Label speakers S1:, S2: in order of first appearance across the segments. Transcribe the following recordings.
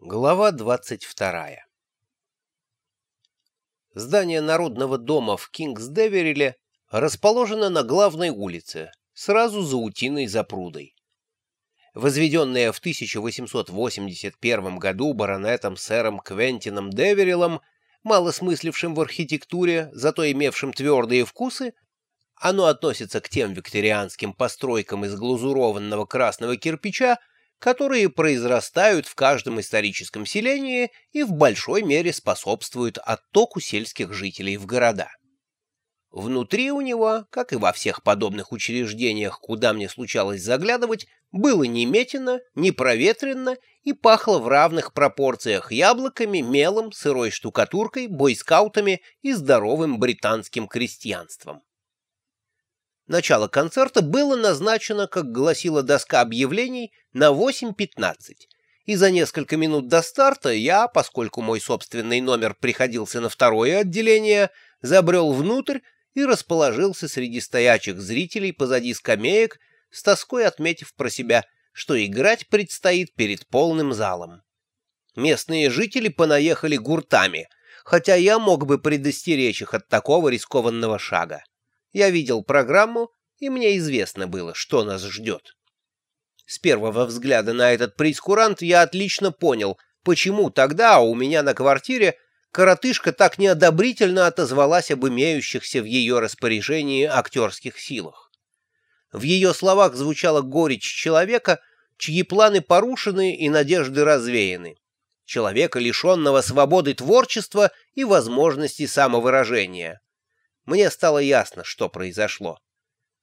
S1: Глава 22 Здание Народного дома в Кингсдевериле расположено на главной улице, сразу за утиной запрудой. Возведенное в 1881 году баронетом сэром Квентином Деверилом, мало смыслившим в архитектуре, зато имевшим твердые вкусы, оно относится к тем викторианским постройкам из глазурованного красного кирпича, которые произрастают в каждом историческом селении и в большой мере способствуют оттоку сельских жителей в города. Внутри у него, как и во всех подобных учреждениях, куда мне случалось заглядывать, было не метено, не проветрено и пахло в равных пропорциях яблоками, мелом, сырой штукатуркой, бойскаутами и здоровым британским крестьянством. Начало концерта было назначено, как гласила доска объявлений, на 8.15, и за несколько минут до старта я, поскольку мой собственный номер приходился на второе отделение, забрел внутрь и расположился среди стоячих зрителей позади скамеек, с тоской отметив про себя, что играть предстоит перед полным залом. Местные жители понаехали гуртами, хотя я мог бы предостеречь их от такого рискованного шага. Я видел программу, и мне известно было, что нас ждет. С первого взгляда на этот прейскурант я отлично понял, почему тогда у меня на квартире коротышка так неодобрительно отозвалась об имеющихся в ее распоряжении актерских силах. В ее словах звучала горечь человека, чьи планы порушены и надежды развеяны. Человека, лишенного свободы творчества и возможности самовыражения мне стало ясно, что произошло.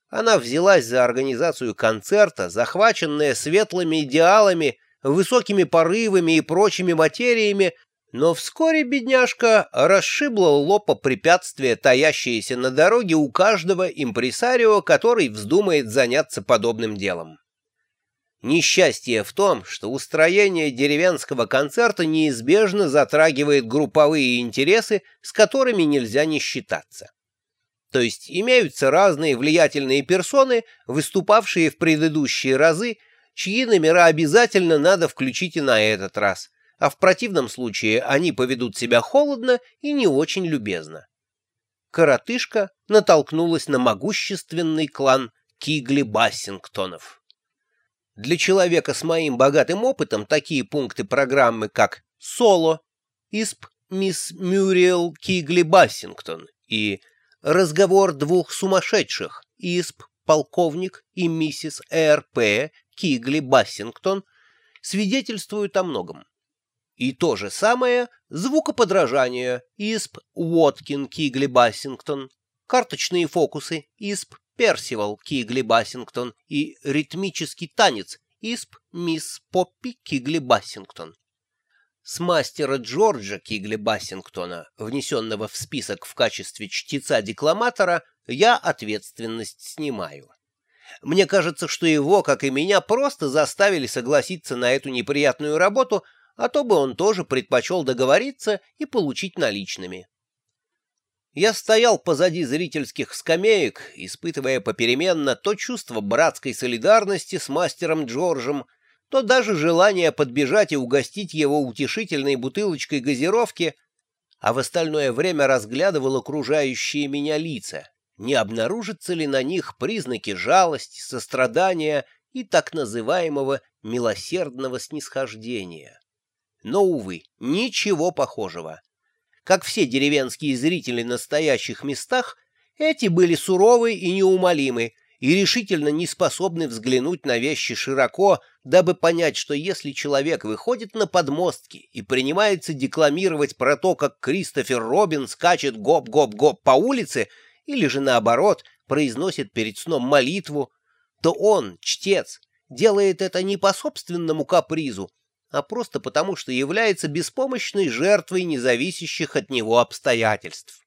S1: Она взялась за организацию концерта, захваченная светлыми идеалами, высокими порывами и прочими материями, но вскоре бедняжка расшибла лопа препятствия, таящиеся на дороге у каждого импресарио, который вздумает заняться подобным делом. Несчастье в том, что устроение деревенского концерта неизбежно затрагивает групповые интересы, с которыми нельзя не считаться. То есть имеются разные влиятельные персоны, выступавшие в предыдущие разы, чьи номера обязательно надо включить и на этот раз, а в противном случае они поведут себя холодно и не очень любезно. Коротышка натолкнулась на могущественный клан Кигли Бассингтонов. Для человека с моим богатым опытом такие пункты программы, как «Соло», «Исп мисс Мюриэл Кигли Бассингтон» и разговор двух сумасшедших, Исп, полковник и миссис Р.П. Кигли Бассингтон, свидетельствуют о многом. И то же самое звукоподражание Исп Уоткин Кигли Бассингтон, карточные фокусы Исп Персивал Кигли Бассингтон и ритмический танец Исп Мисс Поппи Кигли Бассингтон. С мастера Джорджа Кигли Бассингтона, внесенного в список в качестве чтеца-декламатора, я ответственность снимаю. Мне кажется, что его, как и меня, просто заставили согласиться на эту неприятную работу, а то бы он тоже предпочел договориться и получить наличными. Я стоял позади зрительских скамеек, испытывая попеременно то чувство братской солидарности с мастером Джорджем, то даже желание подбежать и угостить его утешительной бутылочкой газировки, а в остальное время разглядывал окружающие меня лица, не обнаружатся ли на них признаки жалости, сострадания и так называемого милосердного снисхождения. Но, увы, ничего похожего. Как все деревенские зрители на настоящих местах, эти были суровы и неумолимы, и решительно не способны взглянуть на вещи широко, дабы понять, что если человек выходит на подмостки и принимается декламировать про то, как Кристофер Робин скачет гоп-гоп-гоп по улице, или же наоборот, произносит перед сном молитву, то он, чтец, делает это не по собственному капризу, а просто потому, что является беспомощной жертвой независящих от него обстоятельств.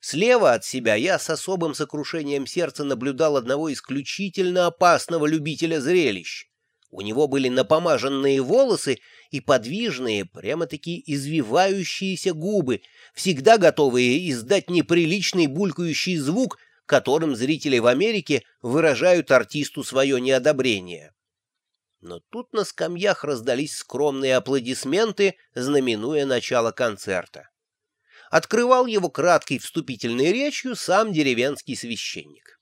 S1: Слева от себя я с особым сокрушением сердца наблюдал одного исключительно опасного любителя зрелищ. У него были напомаженные волосы и подвижные, прямо-таки извивающиеся губы, всегда готовые издать неприличный булькающий звук, которым зрители в Америке выражают артисту свое неодобрение. Но тут на скамьях раздались скромные аплодисменты, знаменуя начало концерта. Открывал его краткой вступительной речью сам деревенский священник.